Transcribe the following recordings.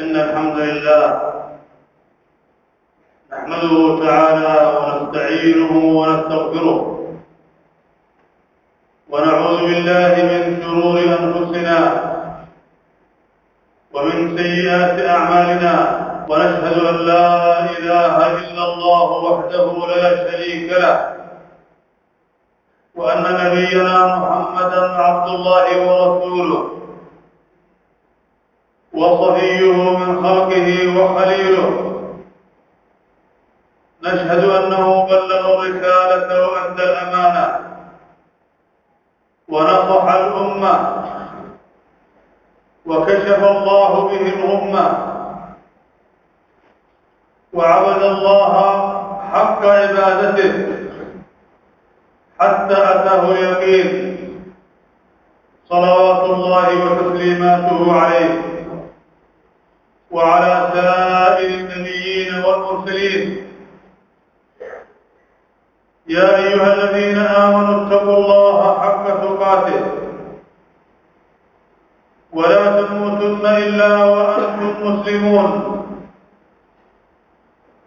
إن الحمد لله نحمده تعالى ونستعينه ونستغفره ونعوذ بالله من شرور أنفسنا ومن سيئات أعمالنا ونشهد أن لا إله إلا الله وحده لا شريك له وأن نبينا محمدا عبد الله ورسوله وصفيه من خلقه وخليله نشهد أنه بلغ الرسالة وأدى الأمانة. ونصح الأمة. وكشف الله به الغمة. وعبد الله حق عبادته. حتى أتاه اليقين. صلوات الله وتسليماته عليه. وعلى سائر النبيين والمرسلين. يا أيها الذين آمنوا اتقوا الله حق تقاته. ولا تموتن إلا وأنتم مسلمون.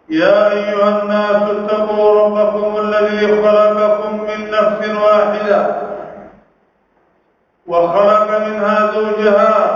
يا أيها الناس اتقوا ربكم الذي خلقكم من نفس واحدة. وخلق منها زوجها.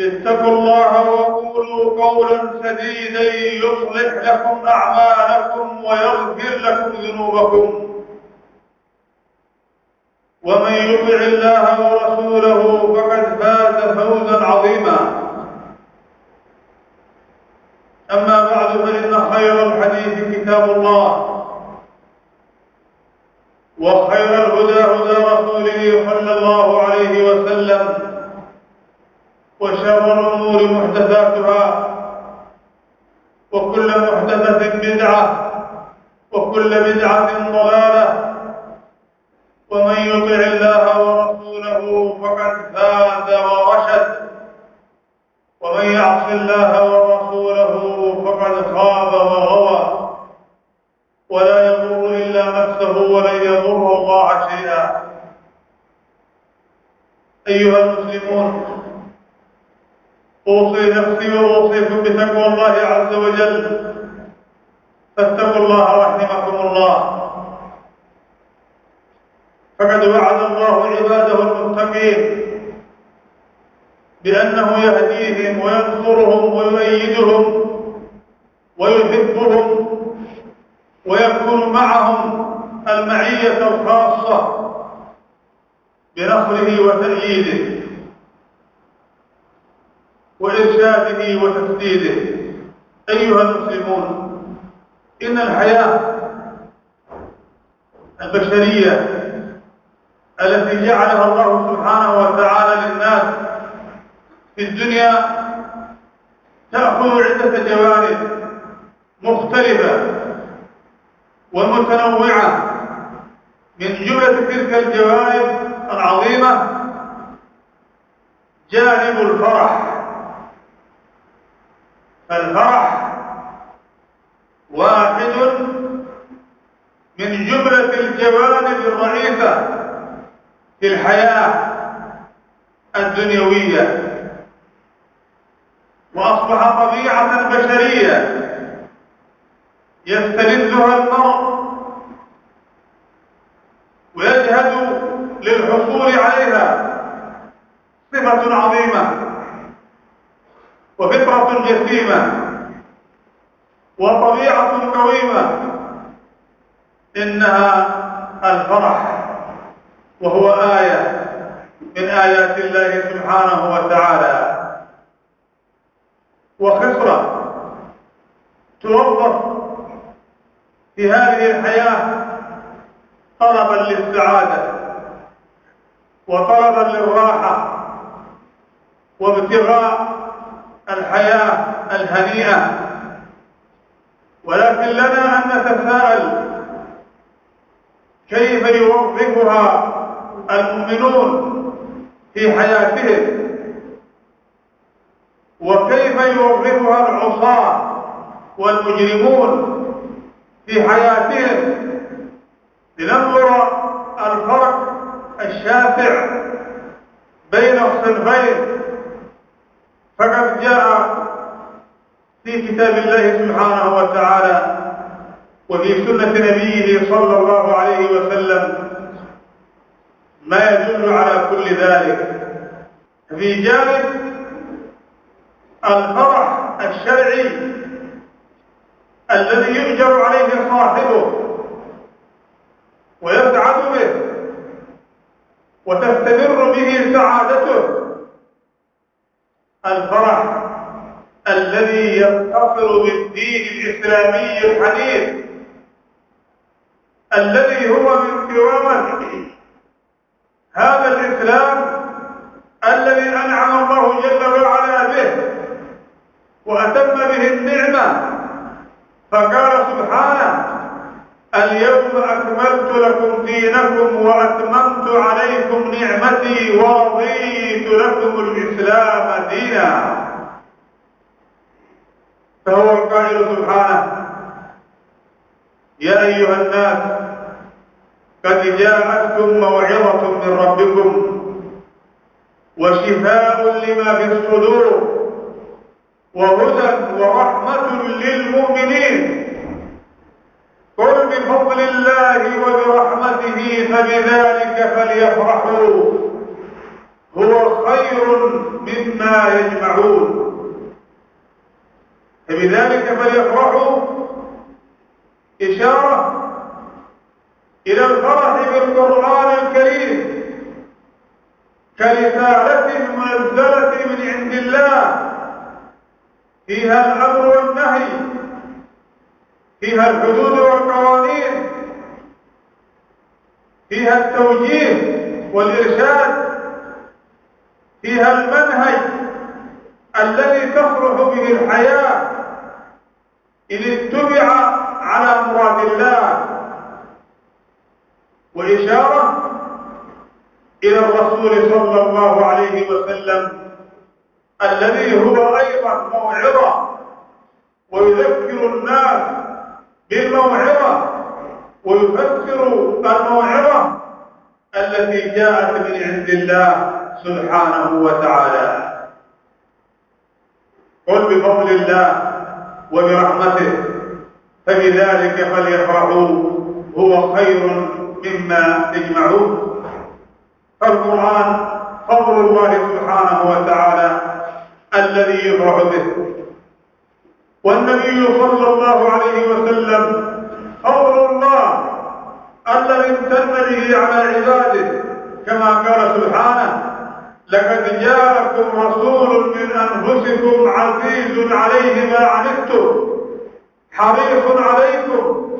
اتقوا الله وقولوا قولا سديدا يصلح لكم أعمالكم ويغفر لكم ذنوبكم. ومن يطع الله ورسوله فقد فاز فوزا عظيما. أما بعد فإن خير الحديث كتاب الله. وخير الهدى هدى رسوله صلى الله عليه وسلم. وشر الأمور محدثاتها وكل محدثة بدعة وكل بدعة ضلالة ومن يطع الله ورسوله فقد فاز ورشد ومن يعص الله ورسوله فقد خاب وغوى ولا يضر إلا نفسه ولن يضر الله شيئا. أيها المسلمون أوصي نفسي وأوصيكم بتقوى الله عز وجل. فاتقوا الله رحمكم الله. فقد وعد الله عباده المتقين بأنه يهديهم وينصرهم ويؤيدهم ويحبهم ويكون معهم المعية الخاصة بنصره وتأييده. وإرشاده وتسديده أيها المسلمون إن الحياة البشرية التي جعلها الله سبحانه وتعالى للناس في الدنيا تأخذ عدة جوانب مختلفة ومتنوعة. من جملة تلك الجوانب العظيمة جانب الفرح. فالفرح واحد من جملة الجوانب الرئيسة في الحياة الدنيوية. وأصبح طبيعة بشرية يستلذها المرء ويجهد للحصول عليها صفة عظيمة. وفطرة جسيمة وطبيعة قويمة إنها الفرح وهو آية من آيات الله سبحانه وتعالى. وخسرة توظف في هذه الحياة طلبا للسعادة وطلبا للراحة وابتغاء الحياة الهنيئة. ولكن لنا أن نتساءل كيف يوظفها المؤمنون في حياتهم؟ وكيف يوظفها العصاة والمجرمون في حياتهم؟ لننظر الفرق الشاسع بين الصنفين. فقد جاء في كتاب الله سبحانه وتعالى وفي سنة نبيه صلى الله عليه وسلم ما يدل على كل ذلك. في جانب الفرح الشرعي الذي يؤجر عليه صاحبه ويسعد به وتستمر به سعادته الفرح الذي يتصل بالدين الإسلامي الحنيف الذي هو من كرامة هذا الإسلام الذي أنعم الله جل وعلا به وأتم به النعمة فقال سبحانه اليوم أكملت لكم دينكم وأتممت عليكم نعمتي ورضيت لكم الإسلام دينا. فهو القائل سبحانه يا أيها الناس قد جاءتكم موعظة من ربكم وشفاء لما في الصدور وهدى ورحمة للمؤمنين. قل بفضل الله وبرحمته فبذلك فليفرحوا. هو خير مما يجمعون. فبذلك فليفرحوا. إشارة إلى الفرح بالقرآن الكريم. كرسالة منزلة من عند الله. فيها الأمر والنهي. فيها الحدود فيها التوجيه والإرشاد فيها المنهج الذي تصلح به الحياة إن اتبع على مراد الله. وإشارة إلى الرسول صلى الله عليه وسلم الذي هو أيضا موعظة ويذكر الناس بالموعظة ويفسر الموعظة التي جاءت من عند الله سبحانه وتعالى. قل بفضل الله وبرحمته فبذلك فليفرحوا هو خير مما تجمعون فالقرآن فضل الله سبحانه وتعالى الذي يفرح به. والنبي صلى الله عليه وسلم فضل الله الذي امتن به على عباده كما قال سبحانه لقد جاءكم رسول من أنفسكم عزيز عليه ما عنتم حريص عليكم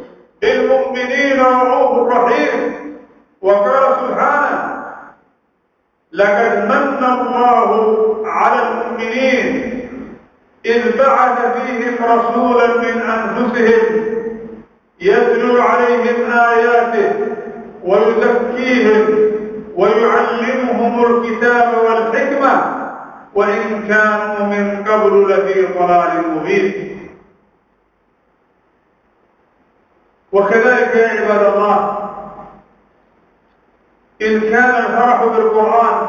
بالمؤمنين رؤوف رحيم وقال سبحانه لقد من الله على المؤمنين إذ بعث فيهم رسولا من أنفسهم يتلو عليهم آياته ويزكيهم ويعلمهم الكتاب والحكمة وإن كانوا من قبل لفي ضلال مبين. وكذلك يا عباد الله إن كان الفرح بالقرآن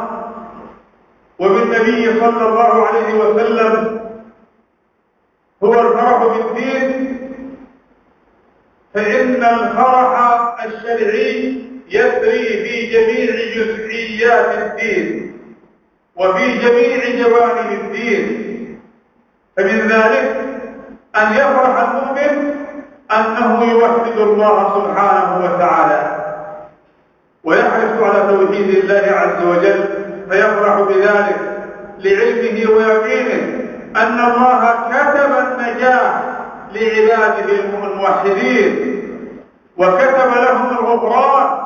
وبالنبي صلى الله عليه وسلم هو الفرح بالدين فإن الفرح الشرعي يسري في جميع جزئيات الدين وفي جميع جوانب الدين. فمن ذلك أن يفرح المؤمن أنه يوحد الله سبحانه وتعالى ويحرص على توحيد الله عز وجل فيفرح بذلك لعلمه ويقينه أن الله كتب النجاح لعباده الموحدين وكتب لهم الغفران.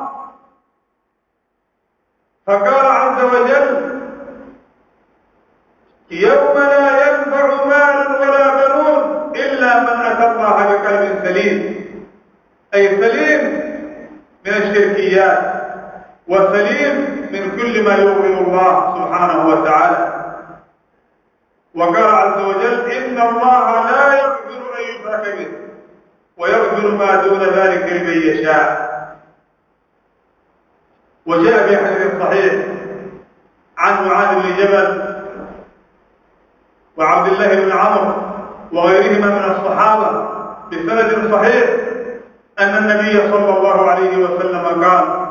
فقال عز وجل يوم لا ينفع مال ولا بنون إلا من أتى الله بقلب سليم. أي سليم من الشركيات وسليم من كل ما يغضب الله سبحانه وتعالى. وقال عز وجل إن الله لا يغفر أن يشرك به ويغفر ما دون ذلك لمن يشاء. وجاء في حديث صحيح عن معاذ بن جبل وعبد الله بن عمرو وغيرهما من الصحابة بسند صحيح أن النبي صلى الله عليه وسلم قال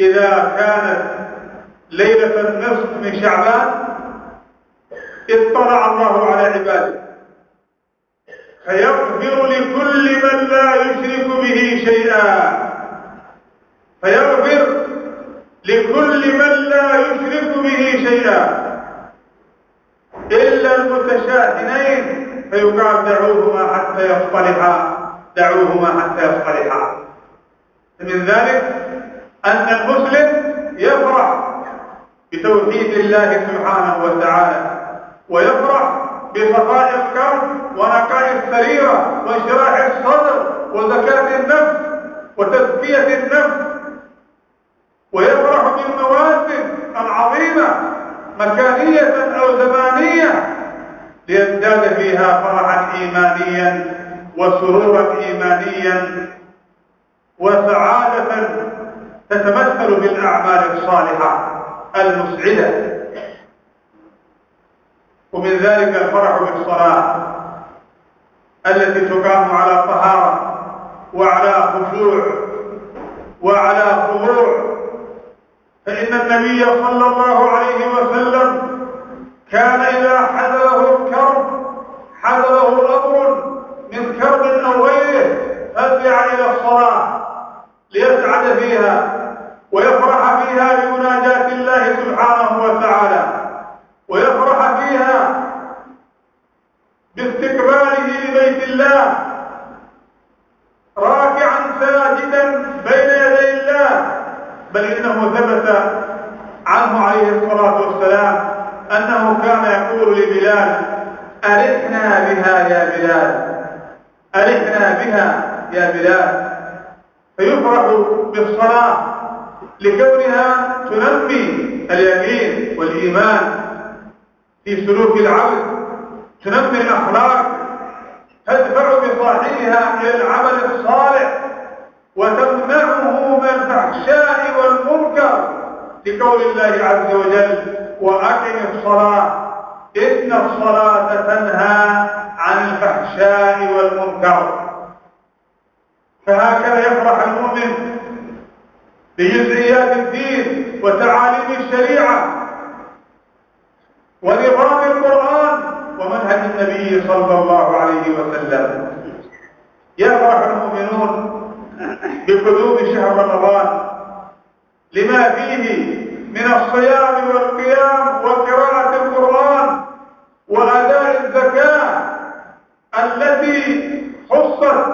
إذا كانت ليلة النصف من شعبان اطلع الله على عباده. فيغفر لكل من لا يشرك به شيئا. فيغفر لكل من لا يشرك به شيئا. إلا المتشاهنين فيقال دعوهما حتى يصطلحا دعوهما حتى يصطلحا. من ذلك أن المسلم يفرح بتوحيد الله سبحانه وتعالى. ويفرح بصفاء القلب ونقاء السريرة وانشراح الصدر وزكاة النفس وتزكية النفس. ويفرح بالمواسم العظيمة مكانية أو زمانية ليزداد فيها فرحا إيمانيا وسرورا إيمانيا وسعادة تتمثل بالأعمال الصالحة المسعدة. ومن ذلك الفرح بالصلاة التي تقام على طهارة وعلى خشوع وعلى خضوع. فإن النبي صلى الله عليه وسلم كان إذا حذره الكرب حذره أمر من كرب أو غيره فزع إلى الصلاة ليسعد فيها ويفرح فيها بمناجاة الله سبحانه وتعالى ويفرح فيها باستقباله لبيت الله راكعا ساجدا بين يدي الله بل إنه ثبت عنه عليه الصلاة والسلام أنه كان يقول لبلال أرحنا بها يا بلال أرحنا بها يا بلال. فيفرح بالصلاة لكونها تنمي اليقين والإيمان. في سلوك العبد تنمي الأخلاق تدفع بصاحبها إلى العمل الصالح وتمنعه من الفحشاء والمنكر لقول الله عز وجل وأقم الصلاة إن الصلاة تنهى عن الفحشاء والمنكر. فهكذا يفرح المؤمن بجزئيات الدين وتعاليم الشريعة. ونظام القرآن ومنهج النبي صلى الله عليه وسلم. يفرح المؤمنون بقدوم شهر رمضان لما فيه من الصيام والقيام وقراءة القرآن وأداء الزكاة التي خصت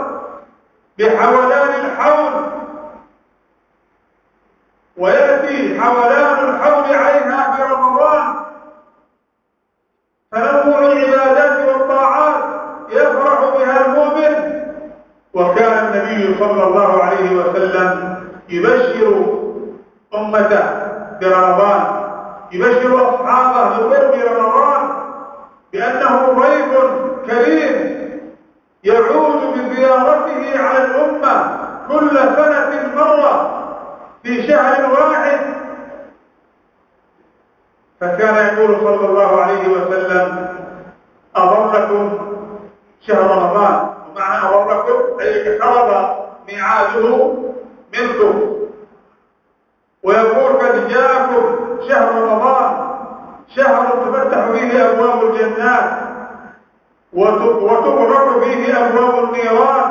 بحولان الحول ويأتي حولان الحول عليها في رمضان تنوع العبادات والطاعات يفرح بها المؤمن وكان النبي صلى الله عليه وسلم يبشر أمته برمضان يبشر أصحابه بقرب رمضان بأنه ضيف كريم يعود بزيارته على الأمة كل سنة مرة في شهر واحد. فكان يقول صلى الله عليه وسلم أضركم شهر رمضان. ومعنى أضركم أي اقترب ميعاده منكم. ويقول قد جاءكم شهر رمضان. شهر تفتح فيه أبواب الجنات وتغرق فيه أبواب النيران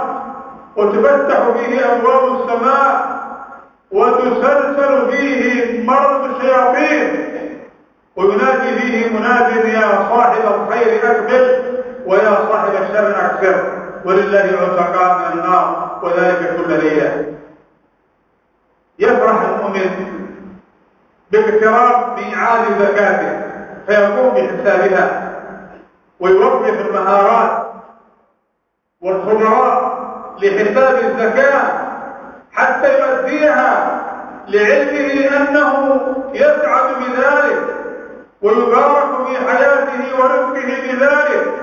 وتفتح فيه أبواب السماء وتسلسل فيه مرض الشياطين. وينادي فيه مناد يا صاحب الخير أقبل ويا صاحب الشر أكثر. ولله عتقاء من النار. وذلك كل ليلة. يفرح المؤمن باقتراب ميعاد زكاته فيقوم بحسابها ويوظف المهارات والخبراء لحساب الزكاة حتى يؤديها لعلمه أنه يسعد بذلك ويبارك في حياته ورزقه بذلك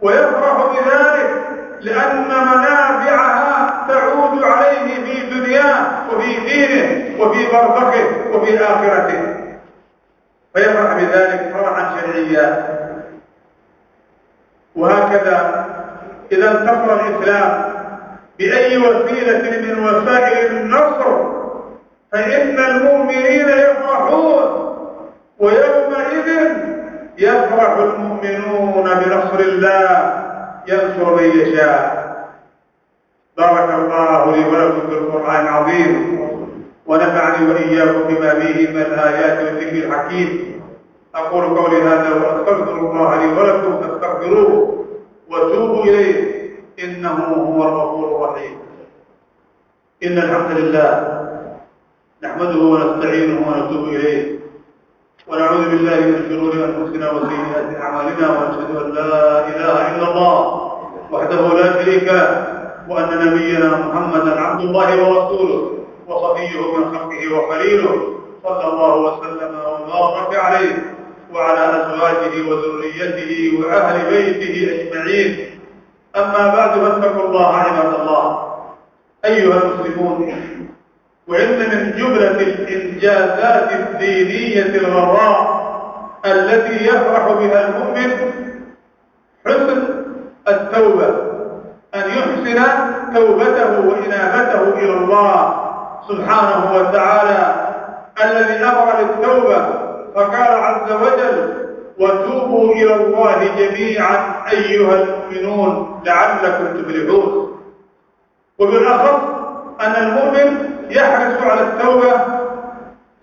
ويفرح بذلك لأن منافعها تعود عليه في دنياه وفي دينه وفي برزخه وفي آخرته. فيفرح بذلك فرحا شرعيا. وهكذا إذا انتصر الإسلام بأي وسيلة من وسائل النصر فإن المؤمنين يفرحون ويومئذ يفرح المؤمنون بنصر الله ينصر من يشاء. بارك الله لي ولكم في القرآن العظيم. ونفعني وإياكم بما فيه من الآيات والذكر الحكيم. أقول قولي هذا وأستغفر الله لي ولكم فاستغفروه وتوبوا إليه. إنه هو الغفور الرحيم. إن الحمد لله نحمده ونستعينه ونتوب إليه. ونعوذ بالله من شرور أنفسنا وسيئات أعمالنا ونشهد أن لا إله إلا الله وحده لا شريك له. وأن نبينا محمدا عبد الله ورسوله وصفيه من خلقه وخليله صلى الله وسلم وبارك عليه وعلى أزواجه وذريته وأهل بيته أجمعين. أما بعد فاتقوا الله عباد الله. أيها المسلمون وإن من جملة الإنجازات الدينية الغراء التي يفرح بها المؤمن حسن التوبة. يحسن توبته وإنابته إلى الله سبحانه وتعالى. الذي أمر بالتوبة فقال عز وجل وتوبوا إلى الله جميعا أيها المؤمنون لعلكم تفلحون. وبالأخص أن المؤمن يحرص على التوبة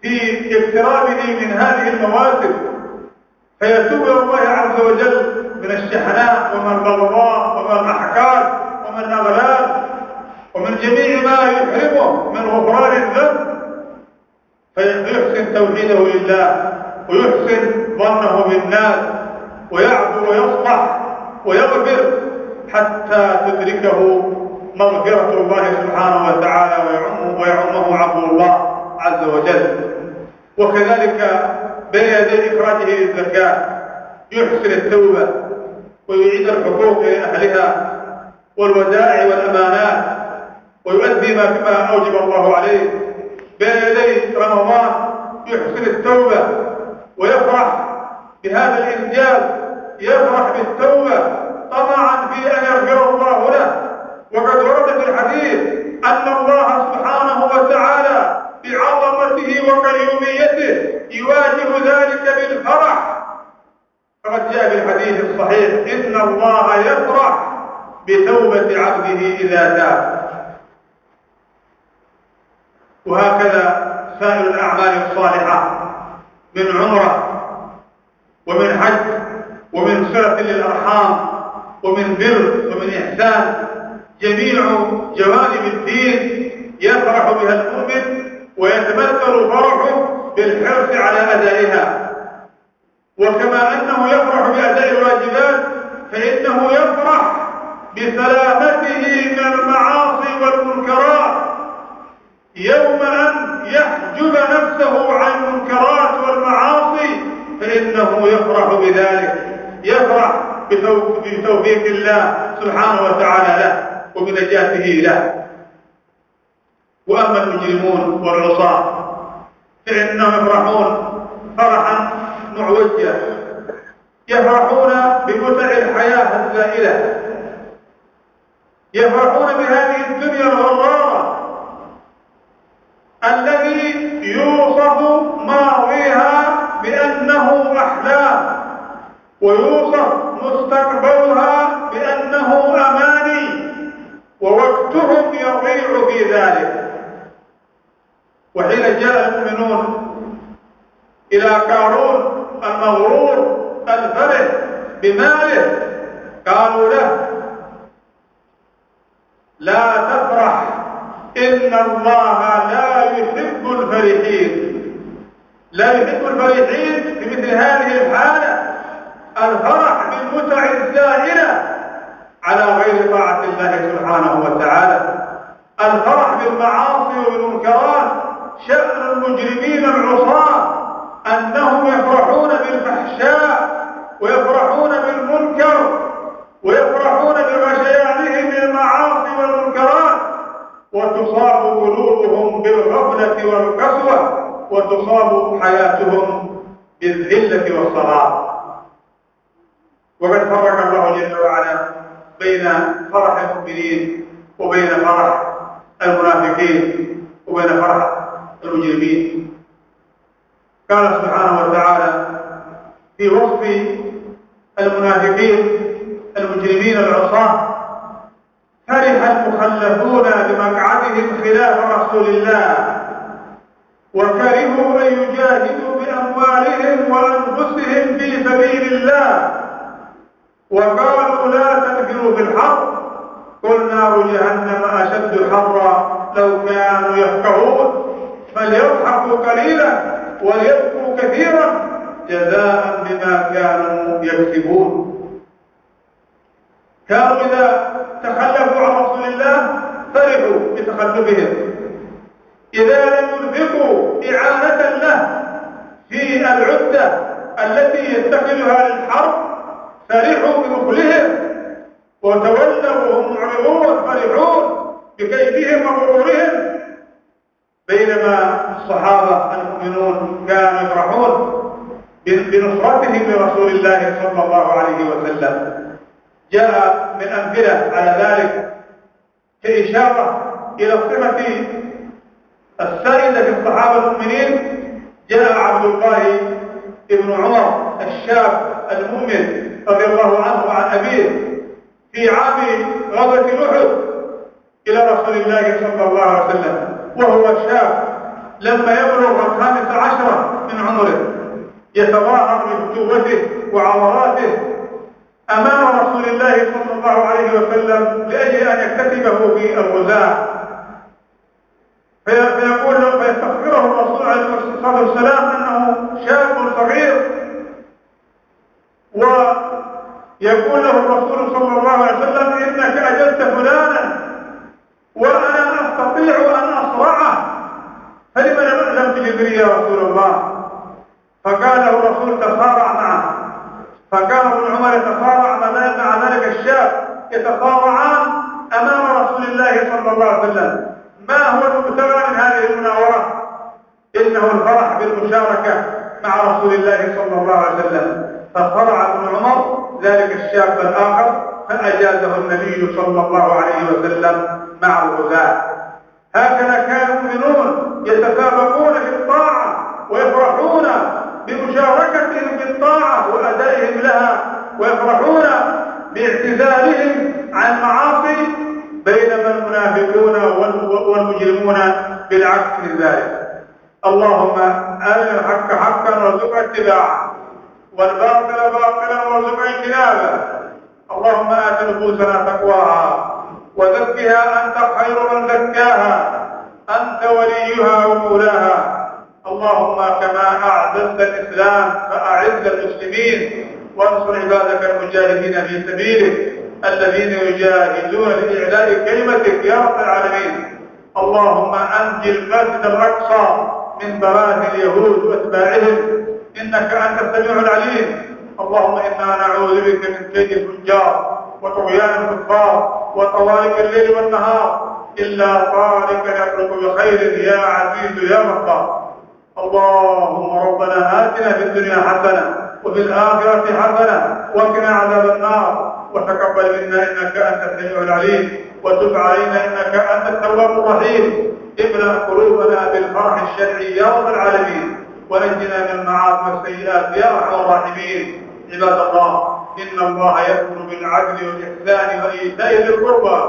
في اقترابه من هذه المواسم. فيتوب إلى الله عز وجل من الشحناء ومن البغضاء ومن الأحكام. ومن الأغلال ومن جميع ما يحرمه من غفران الذنب فيحسن توحيده لله ويحسن ظنه بالناس ويعفو ويصفح ويغفر حتى تدركه مغفرة الله سبحانه وتعالى ويعمه, ويعمه عفو الله عز وجل. وكذلك بين يدي إخراجه للزكاة يحسن التوبة ويعيد الحقوق إلى أهلها والودائع والأمانات ويؤدي ما فيما أوجب الله عليه. بين يدي رمضان يحسن التوبة ويفرح بهذا الإنجاز يفرح بالتوبة طمعا في أن يغفر الله له. وقد ورد في الحديث أن الله سبحانه وتعالى بعظمته وقيوميته يواجه ذلك بالفرح. فقد جاء في الحديث الصحيح إن الله يفرح بتوبة عبده إذا تاب. وهكذا سائر الأعمال الصالحة من عمرة ومن حج ومن صلة للأرحام ومن بر ومن إحسان. جميع جوانب الدين يفرح بها المؤمن ويتمثل فرحه بالحرص على أدائها. وكما أنه يفرح بأداء الواجبات فإنه يفرح بسلامته من المعاصي والمنكرات. يوم أن يحجب نفسه عن المنكرات والمعاصي فإنه يفرح بذلك يفرح بتوفيق الله سبحانه وتعالى له وبنجاته له. وأما المجرمون والعصاة فإنهم يفرحون فرحا معوجا يفرحون بمتع الحياة الزائلة. يفرحون بهذه الدنيا الغرارة الذي يوصف ماضيها بأنه أحلام ويوصف مستقبلها بأنه أماني ووقتهم يضيع في ذلك. وحين جاء المؤمنون إلى قارون المغرور الفرح بماله قالوا له لا تفرح. إن الله لا يحب الفرحين. لا يحب الفرحين في مثل هذه الحالة. الفرح بالمتع الزائلة على غير طاعة الله سبحانه وتعالى. الفرح بالمعاصي وبالمنكرات شأن المجرمين العصاة أنهم يفرحون بالفحشاء ويفرحون بالمنكر ويفرحون بغشيانهم من المعاصي والمنكرات وتصاب قلوبهم بالغفلة والقسوة وتصاب حياتهم بالذلة والصغار. وقد فرق الله جل وعلا بين فرح المؤمنين وبين فرح المنافقين وبين فرح المجرمين. قال سبحانه وتعالى في وصف المنافقين المجرمين العصاة فرح المخلفون بمقعدهم خلاف رسول الله. وكرهوا أن يجاهدوا بأموالهم وأنفسهم في سبيل الله. وقالوا لا تنفروا في الحر قل نار جهنم أشد حرا لو كانوا يفقهون. فليضحكوا قليلا وليبكوا كثيرا جزاء بما كانوا يكسبون. كانوا إذا تخلفوا عن رسول الله فرحوا بتخلفهم. إذا لم ينفقوا إعانة له في العدة التي يتخذها للحرب فرحوا بمخلهم وتولوا وهم معرضون فرحون بكيدهم وغرورهم. بينما الصحابة المؤمنون كانوا يفرحون بنصرتهم لرسول الله صلى الله عليه وسلم. جاء من أمثلة على ذلك كإشارة إلى الصفة السائدة في الصحابة المؤمنين جاء عبد الله ابن عمر الشاب المؤمن رضي الله عنه وعن أبيه في عام غزوة أحد إلى رسول الله صلى الله عليه وسلم وهو شاب لما يبلغ الخامس عشر من عمره يتظاهر بفتوته وعضلاته أمام رسول الله صلى الله عليه وسلم لأجل أن يكتسبه في الغزاة. فيقول فيستغفره الرسول عليه الصلاة والسلام أنه شاب صغير. ويقول له الرسول صلى الله عليه وسلم إنك أجلت فلانا وأنا أستطيع أن أصرعه فلم لم تجدني يا رسول الله؟ فقال له الرسول تصارع معه. فكان ابن عمر يتصارع مع ذلك الشاب؟ يتصارعان أمام رسول الله صلى الله عليه وسلم. ما هو المبتغى من هذه المناورة؟ إنه الفرح بالمشاركة مع رسول الله صلى الله عليه وسلم. فصرع ابن عمر ذلك الشاب الآخر فأجازه النبي صلى الله عليه وسلم مع الغزاة. هكذا كانوا المؤمنون يتسابقون في الطاعة ويفرحون بمشاركتهم في الطاعة وأدائهم لها ويفرحون باعتزالهم عن المعاصي بينما المنافقون والمجرمون بالعكس من ذلك. اللهم أرنا الحق حقا وارزقنا اتباعه والباطل باطلا وارزقنا اجتنابه. اللهم آت نفوسنا تقواها وزكها أنت خير من زكاها أنت وليها ومولاها. اللهم كما أعززت الإسلام فأعز المسلمين وانصر عبادك المجاهدين في سبيلك. الذين يجاهدون لإعلاء كلمتك يا رب العالمين. اللهم أنجي المسجد الأقصى من براثن اليهود وأتباعهم. إنك أنت السميع العليم. اللهم إنا نعوذ بك من كيد الفجار وطغيان الكفار وطوارق الليل والنهار. إلا طارق يطلق بخير يا عزيز يا غفار. اللهم ربنا آتنا في الدنيا حسنة وفي الآخرة حسنة وقنا عذاب النار. وتقبل منا إنك أنت السميع العليم وتب علينا إنك أنت التواب الرحيم. املأ قلوبنا بالفرح الشرعي يا رب العالمين ونجنا من المعاصي والسيئات يا أرحم الراحمين. عباد الله إن الله يأمر بالعدل والإحسان وإيتاء ذي القربى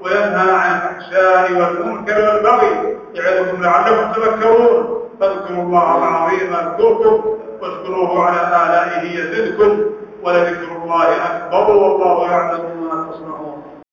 وينهى عن الفحشاء والمنكر والبغي يعظكم لعلكم تذكرون. فاذكروا الله العظيم اذكركم واشكروه على آلائه يزدكم. ولذكر الله أكبر والله يعلم